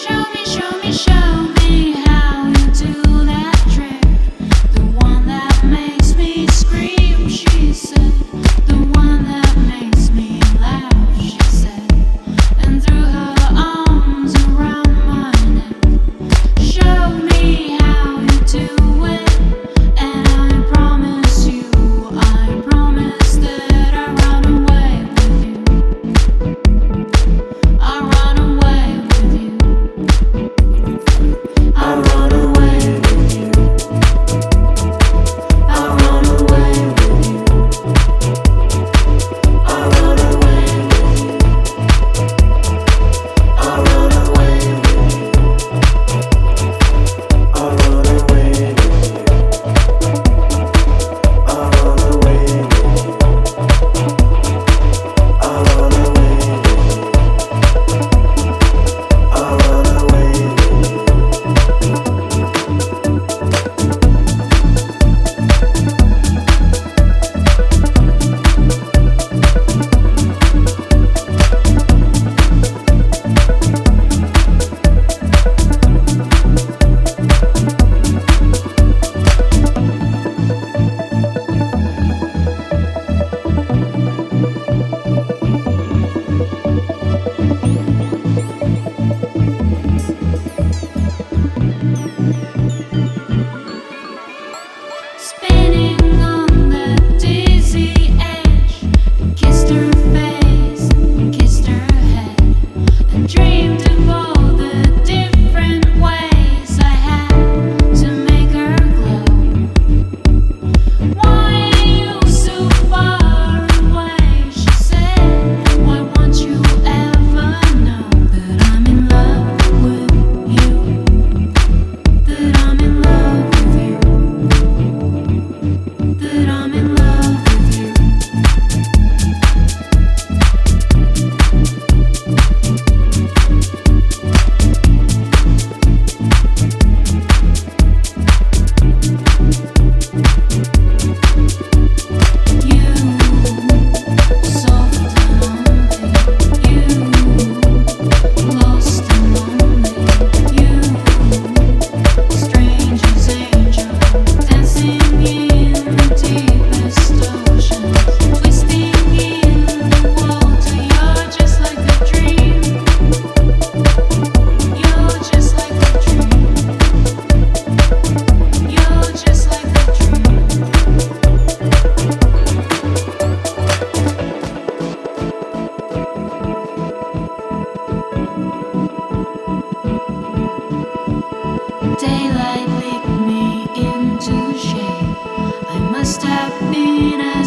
show me